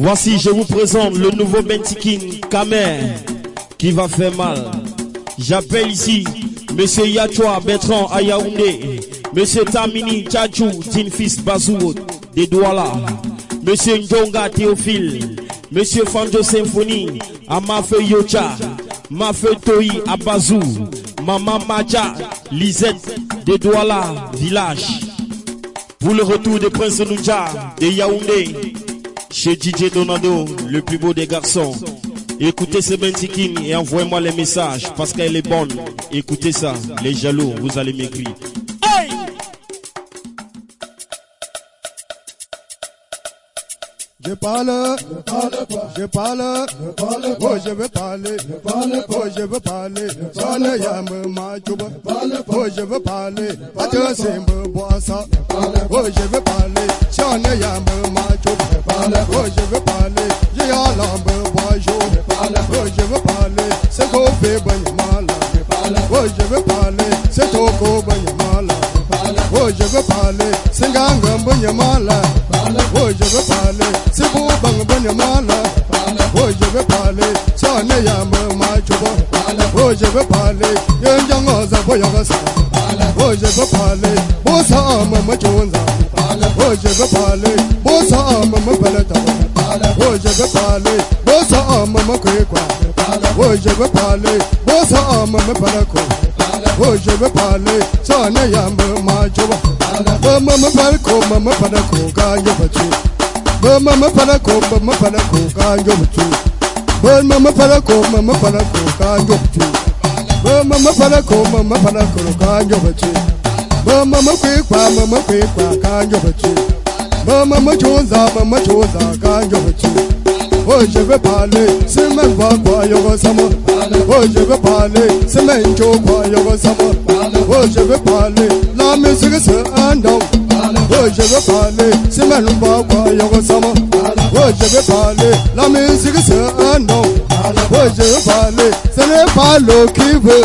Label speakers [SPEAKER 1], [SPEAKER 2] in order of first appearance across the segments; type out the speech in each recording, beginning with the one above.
[SPEAKER 1] Voici, je vous présente le nouveau Bentikin Kamer qui va faire mal. J'appelle ici Monsieur Yachua Bertrand à Yaoundé, Monsieur Tamini Tchadjou Tinfis Bazou de Douala, Monsieur Ndonga Théophile, Monsieur Fanjo Symphonie à Mafeu Yocha, Mafeu Toi à Bazou, Maman Maja Lisette de Douala Village. Pour le retour de Prince Nunja de Yaoundé, chez DJ Donado, le plus beau des garçons. Écoutez ce Bentikin et envoyez-moi les messages parce qu'elle est bonne. Écoutez ça, les jaloux, vous allez m'écrire.
[SPEAKER 2] Je parle, je parle, oh je veux parler, oh je veux parler, Sana ya me machuba, oh je veux parler, Ata sembe boisa, oh je veux parler, Sana ya me machuba, oh je veux parler, je ya lambe boijo, oh je veux parler, boyagasa oje go pale bosa mama jonza oje go pale bosa mama palata. Oje go pale bosa mama kwekwa. Oje go pale bosa mama palako. Oje go pale sana yamba majoba. Mama palko mama palako ganyo bachu mama palako mama palako ganyo bachu Well, mama palako, mama palako, can't get you. Well, mama palako, mama palako, can't get you. Well, mama quick, mama quick, can't get you. Well, mama choza, mama choza, can't get you. Oh, je veux parler, c'est même pas quoi, yo, ça m'a. Oh, je veux parler, c'est même pas quoi, yo, ça m'a. Oh, je veux parler, la musique c'est un homme. Oh, je veux parler, c'est même pas quoi, yo, ça. Je veux parler, la musique c'est un. Oh je veux parler, ce n'est pas l'eau qui veut.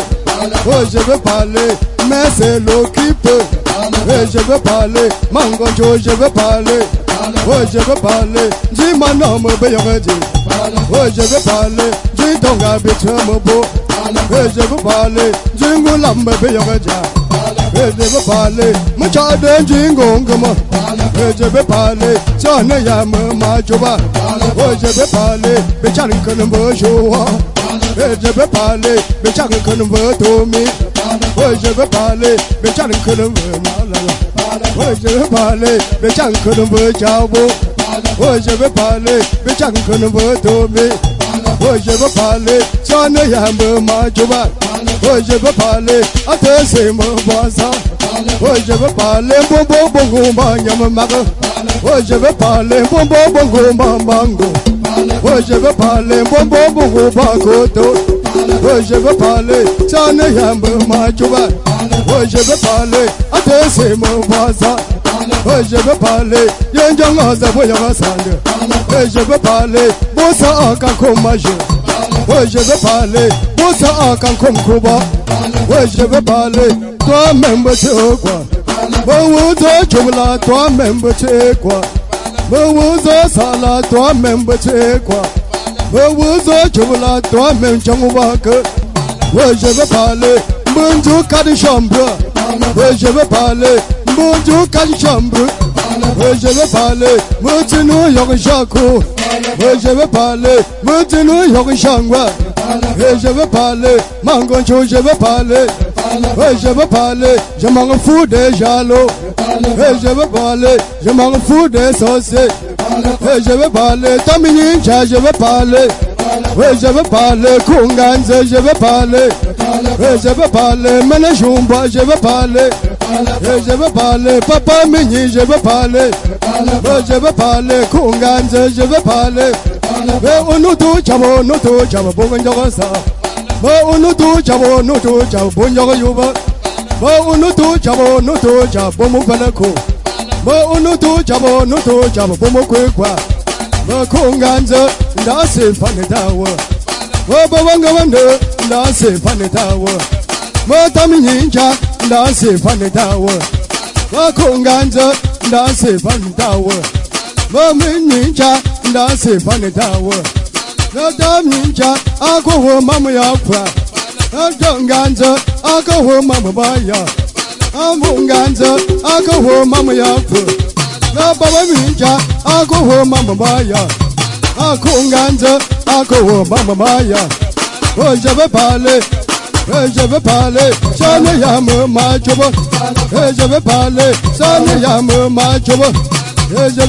[SPEAKER 2] Je veux parler, mais c'est l'eau qui peut. Je veux parler, mango jo je veux parler. Je veux parler, dis mon nom be yogaji. Oh je veux parler, dis tonga bitu mo bo. Oh je veux parler, dis ngulam be yogaja. ejebe pale mchade njingongoma. Ejebe pale sana ya mama joba. Ejebe pale bechari kanımı joa ejebe pale. Bechari kanımı tomi ejebe pale. Bechari kanımı malala ejebe pale. Bechari kanımı chabo ejebe pale. Bechari kanımı tomi ejebe pale. Sana ya mama joba. Oh je veux parler, be chan kan bo to. Oh je veux parler, chane ya mo ma joba. Oh je veux parler, veux parler, bongo bongo ma nyama maga. Oh je veux parler, ma je veux parler, bongo bongo bakoto. Oh je veux parler, chane ya mo ma joba. Oh je veux parler, ate se mo boisa. Oh je veux parler, yenjonga za boya basande. Oh je veux parler, bosa akakomaje. Oh je veux parler, akankomkuba. Oh je veux parler, toi-même tu quoi. Bawuzo chumla toi-même tu quoi. Bawuzo sala toi-même tu quoi. Bawuzo chumla toi-même changubaka. Oh je veux parler, bonjour kadi chambre. Oh je veux parler, bonjour kadi chambre. Oh je veux parler, mutinu yoga Oh je veux parler, mutinu yoga shangwa. Oh je veux parler, mangoncho je veux parler. Oh je veux parler, je m'en fous des jaloux. Oh je veux parler, je m'en fous des sorciers. Oh je veux parler, Taminincha je veux parler. Veux parler Kunganze, je veux parler. Oui, je veux parler Menejumba, je veux parler. Je veux parler Papa Mini, je veux parler. Oui, je veux parler Kunganze, je veux parler. Oui, unutu chamo, unutu chamo, bongo sa. Oui, unutu chamo, unutu chamo, bongo yuba. Oui, unutu chamo, unutu chamo, bongo palako. Oui, unutu chamo, unutu chamo, bongo bakhonganza ndasefane tawo wabawangabande ndasefane tawo wataminyinja ndasefane tawo bakhonganza ndasefane tawo baminyinja ndase fane dawo na da minja ako ho mamu ya kwa na da nganza ako ho mamu baya. Amu nganza ako ho mamu ya kwa na baba minja ako ho mamu baya ako nganza ako ho mamu baya oh je veux parler Eh, je veux parler, ça ne y a me ma jobo. Eh, je veux parler, ça ne y a me ma jobo. Eh, je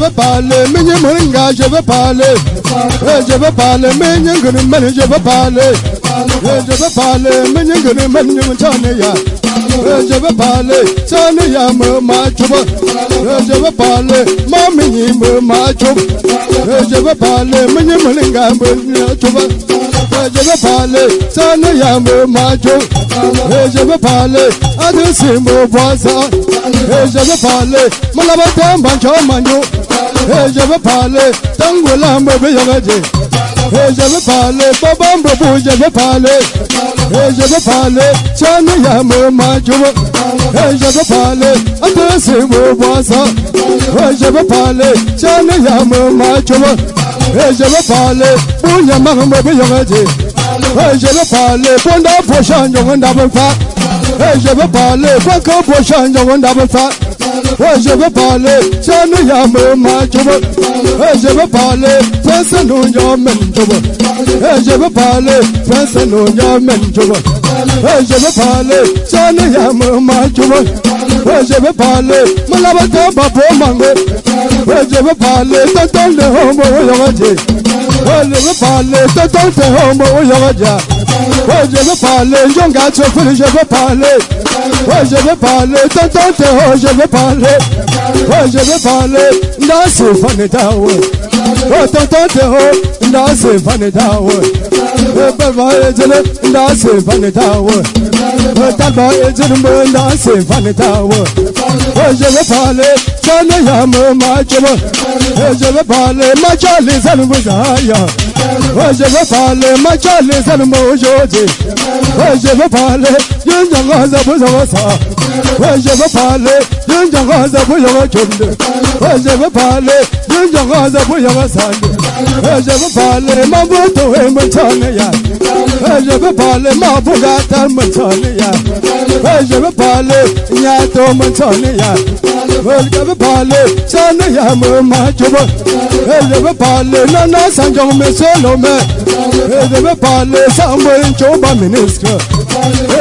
[SPEAKER 2] Ejebe pale, sani ya me machuba. Ejebe pale, mami ni me machuba. Ejebe pale, mnye mlinga me machuba. Ejebe pale, sani ya me machuba. Ejebe pale, adisi me bwaza. Ejebe pale, malaba tamba chomanyo. Ejebe pale, tangwela mbe yogaje. Ejebe pale, babamba buje pale. Ejebu pale, chani ya mama jubo. Ejebu pale, adesi mubasa. Ejebu pale, chani ya mama jubo. Ejebu pale, bunya mahamba biyongaji. Ejebu pale, bunda poshan yonga ndabufa. Ejebu pale, baka poshan yonga ndabufa. Ejebe pale, chanu ya mama juba. Ejebe pale, fensa no ya men juba. Ejebe pale, fensa no ya men juba. Ejebe pale, chanu ya mama juba. Ejebe pale, malaba ta babo mango. Ejebe pale, tantan le homo yogaje. Ejebe pale, tantan le homo yogaja. Ejebe pale, jonga chofuli ejebe pale. Oh, je vais parler, tante, oh, je vais parler. Oh, je vais parler. Nasi fanedawe. Oh, tante, oh, nasi fanedawe. Baba ejele, nasi fanedawe. Talba ejele, nasi fanedawe. Oh, je vais e parler. Chane ya me machemo. Oh, je vais parler. Machali zanubuzaya. Ça ne vous aille. Ouais, je veux parler, ma chali, ça ne me aujourd'hui. Ouais, je veux parler, yun janga za bu za Ejebe pale ma buto e mtane ya. Ejebe pale ma bugata mtane ya. Ejebe pale nyato mtane ya. Ejebe pale sane ya mma juba Ejebe pale nana sanjo me solo me. Ejebe pale sambo nchoba miniska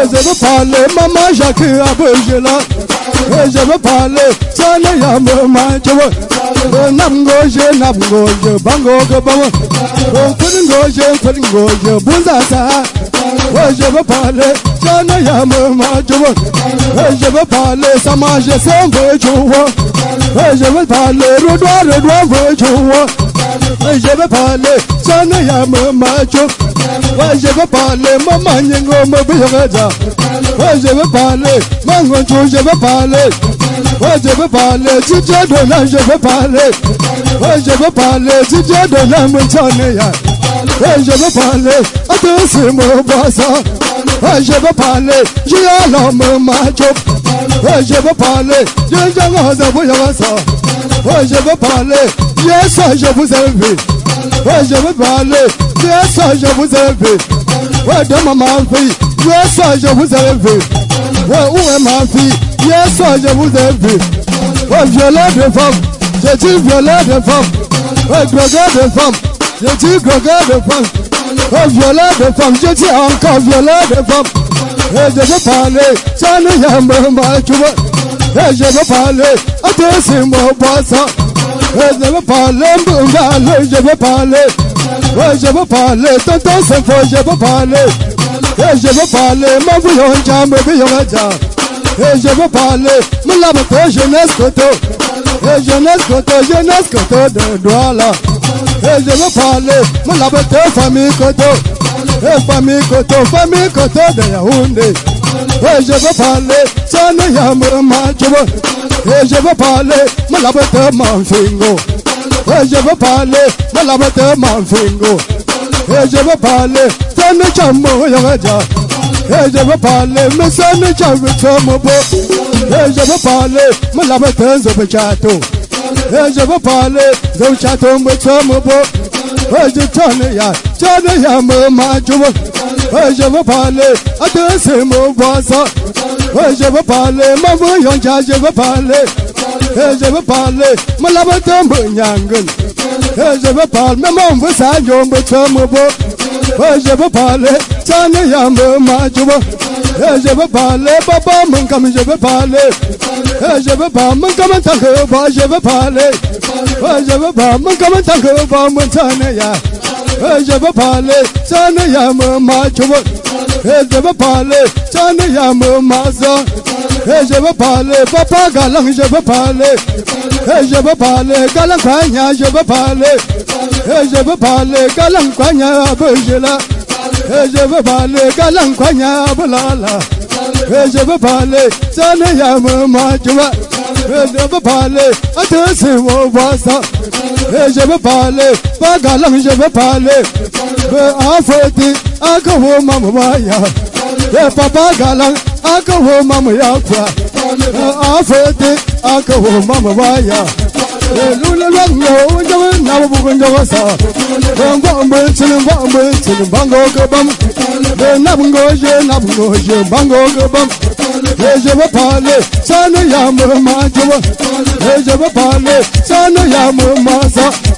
[SPEAKER 2] Ejebe pale mama jaki abujela Jacques Abujela. Et je veux parler, Sana Yamu Macho. Oh, nam Goje, Nam Goje, Bango Gabama. Couldn't oh, Goje, couldn't Goje, Bunzasa. Et je veux parler, Sana Yamu Macho. Et je veux parler, Samaje Sambo Chua. Et je veux parler, Rodwa, Rodwa Veux parler, Sana Yamu Macho. Ouais, je veux parler, maman Nyengo Mobiyogaja. Ouais, je veux parler, Mangoncho, je veux parler. Ouais, je veux parler, Tija Dona, je veux parler. Ouais, je veux parler, Tija Dona Moutoneya. Ouais, je veux parler, Attention, mon boisson. Ouais, je veux parler, j'ai l'homme macho. Ouais, Oh, je veux parler, yes, je vous ai Oh, je veux parler, yes, je vous ai Ouais, donne-moi ma fille, yes, je vous ai Ouais, où est ma fille, yes, je vous ai vu. Ouais, violeur de femmes, je dis violeur de femmes. Ouais, drogueur de femmes, je dis drogueur de femmes. Oh, violeur de femmes, je dis encore violeur de femmes. Ouais, je veux parler, ça ne y a même pas, tu vois. Et je veux parler, attention, mon boisson. Et je veux parler, Mbungale, je veux parler. Ouais, je veux parler, tonton c'est faux, je veux parler. Et je veux parler, mon bouillon, jambe, bouillon, Et je veux parler, mon laboratoire, jeunesse, coteau. Et jeunesse, coteau, jeunesse, coteau de Douala. Et je veux parler, mon laboratoire, famille, coteau. Et famille, coteau, famille, coteau de Yaoundé. Et je veux parler, ça ne y a pas Et je veux parler, mon laboratoire, mon fingo. Et je veux parler, mon laboratoire, mon fingo. Et je veux parler, ça ne chambo yagaja. Et je veux parler, mais ça ne chambo chambo. Et je veux parler, mon laboratoire, zobechato. de château me tomme beau. Et je tourne ya, tourne ya me majoue. Et je veux parler, adresse mon voisin. Et je veux parler, ma voyant je veux parler. Et je veux parler, ma lave tombe nyangun. Et je veux parler, mais mon voisin me tomme beau. Et je veux parler, tourne ya me majoue. Et je veux parler, papa, mon comme je veux parler. Et je veux pas, mon comme tant que va, je veux parler. Et je veux pas, mon comme tant que va, ya. Et je veux parler, tane ya me macho. Et je veux ya. Et je veux parler, papa galang, je veux parler. Et je veux parler, galang parler. Et je veux parler, galang kwanya, bujela. Et je veux parler, galang kwanya, bulala. Et je veux ya me macho. Et je veux parler, attention, mon voisin. Et je veux parler, pas galang, je veux parler. Mais en fait, encore maman, maya. Et papa galang, encore maman, ya quoi. En fait, encore maman, maya. lula lango jawa nawa bugun sa bango ambe chilin bango chilin bango de nabungo je nabungo je bango gabam je je veux parler sana ya me ma jawa je je veux parler sana ya mama mango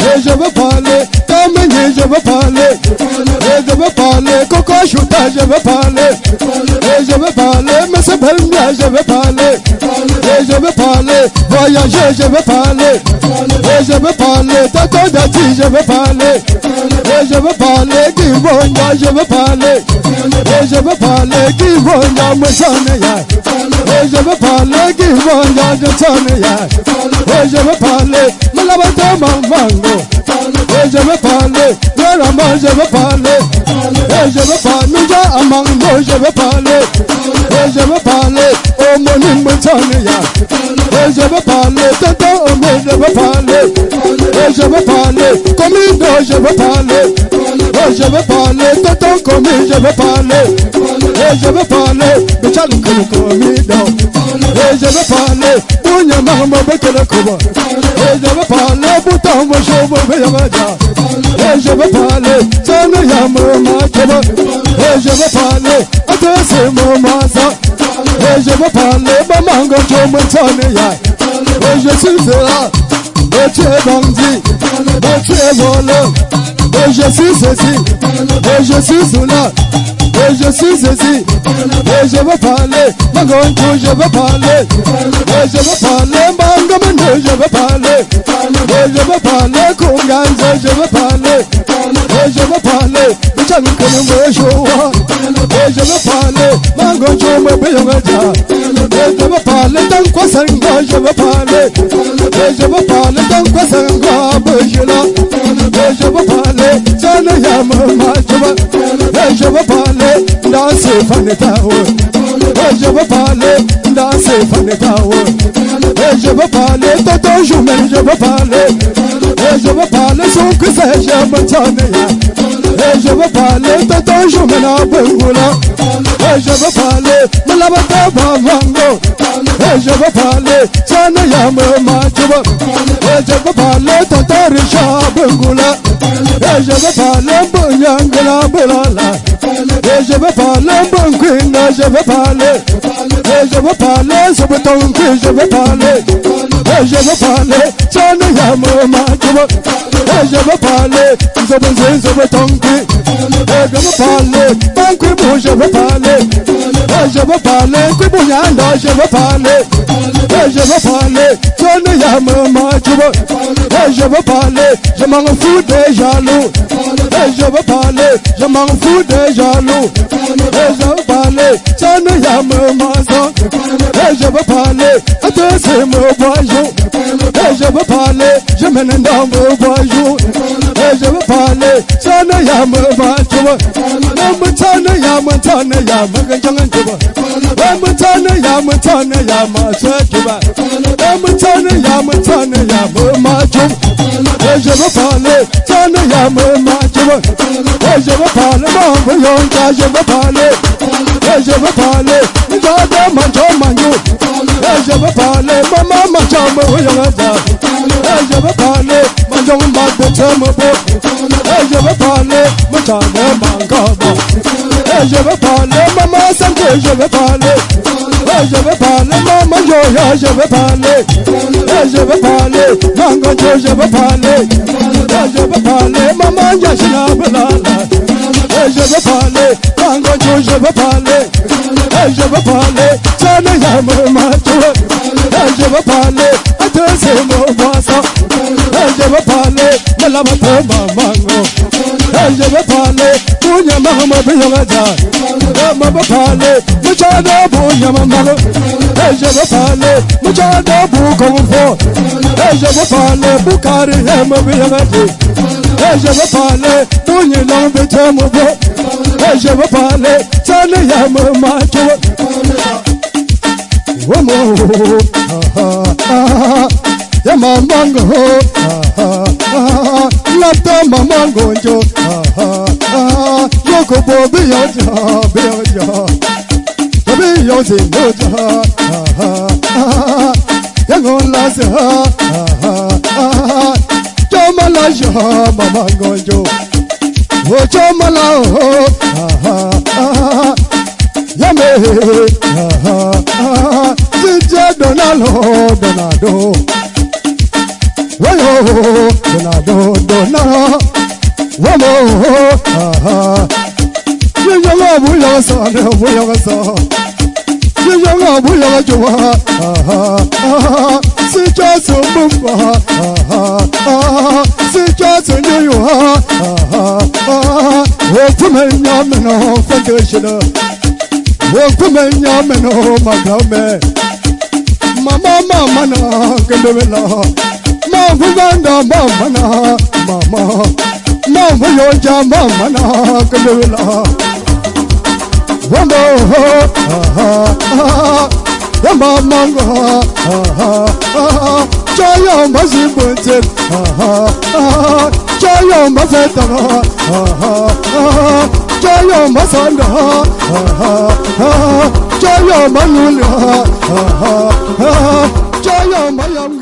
[SPEAKER 2] je je veux parler tamenye je veux parler je veux parler coco chuta je veux parler et je veux parler, mais c'est belle bien, je veux parler. Et je veux parler, voyager, je veux parler. Je tato dati, je veux parler. Et je veux parler, qui vonga, je veux parler. Et je veux parler, qui vonga, me sonne ya. Et je veux parler, qui vonga, de sonne ya. Et je veux parler, me la bata mango. Et je veux parler, le raman, je veux parler. Et je veux parler, nous ja amango, je veux parler. Et je veux je veux parler, commido, je veux parler. Et je veux parler, tonton commis, je veux parler. Et je veux parler, de chalukulu commido. Et je veux parler, bounya mama bekele kuba. Et je veux parler, bouton mo shobo beyamaja. Et je veux parler, tana ya mama keba. Et je veux parler, atese mo masa. Et je veux parler, mamango chomo tane ya. Et je suis là, et tu es bandit, et je suis ceci, et je suis cela. Et je suis ceci, et je veux parler, Magonto, je veux parler, et je veux parler, Mangamendo, je veux parler, et je veux parler, Kunganzo, je veux parler, et je veux parler, Chankono Moshowa, et je veux parler, Mangonto, Mabeyongaja, et je veux parler, Tankwa Sanga, je veux parler, et je veux parler, Je me parlais, je me rappelle, danser, je me parlais, danser, je me parlais, danser, je me parlais, je me parlais, je me parlais, je me parlais, je me parlais, je me parlais, je me parlais, je me parlais, je me lave, je me lave, je me lave, je me lave, je me lave, je me lave, je me lave, je me lave, je me veux parler, Toto Jumel, je veux parler, et je veux parler, c'est, je me et je veux parler, Toto Jumel, à Bengula, et je veux parler, Kibounyanda, je veux parler, et je veux parler, Sonia maman, tu veux, et je veux parler, je m'en fous des jaloux, et je veux parler, je m'en fous des jaloux, et je veux parler, Sonia maman, et je veux parler, à tous ces mots bonjour, je veux parler, je me n'en donne bonjour, je veux parler, Sonia maman, tu veux, et je veux parler, Sonia maman, tu veux, oh je veux parler, mon voyons, je veux parler, oh je veux parler, je veux manger, manger, oh je veux parler, maman, manger, me voyons, oh je veux parler, manger, manger, me oh je veux parler, manger, manger, oh je veux parler, maman, santé, je veux parler, oh je veux parler, maman, je veux parler, oh je veux parler, mango, je veux parler, oh je veux parler, maman, oh je veux parler, mango, je veux parler, oh je veux parler, chana, yam, macho, oh je veux parler, mon boisson, oh je veux parler, oh je veux parler, اللهم بيغدا يما بطالي مجانا بو يما مغو ايجا بطالي مجانا بو كونفو ايجا بطالي بكاري يما بيغدي ايجا بطالي بوني لون بتمو بو ايجا بطالي تاني يما ماتو ومو يما مانغو لابتا مانغو جو gbogbo bí yóò jọ bí yóò jọ. Bí yóò sì ló jọ. Yẹ́ngọ́ ńlá sí jọ́ mọ́ la yọ màmá gànjọ́ òjò mọ́ la hó yẹ́mẹ̀ sí jẹ́ dọ̀nà lọ dọ̀nà dọ̀. sí Jésù mú mọ́ sí Jésù níyù òkúmẹ̀ nyàmínà fẹ́ndéṣinà òkúmẹ̀ nyàmínà màgàmẹ́ màmá màmá nà kẹ́ndémìlà màmú gbàndà màmá nà màmá. Màmú yọjà màmá nà kẹ́ndémìlà wọ́n bọ̀ ọ́ yamba mango ha ha ha joyo mbasi bonte ha ha ha joyo mbasi tama ha ha ha joyo ya mamango ha ha, choyo mbazetaba choyo ha ha ha, joyo mbayanga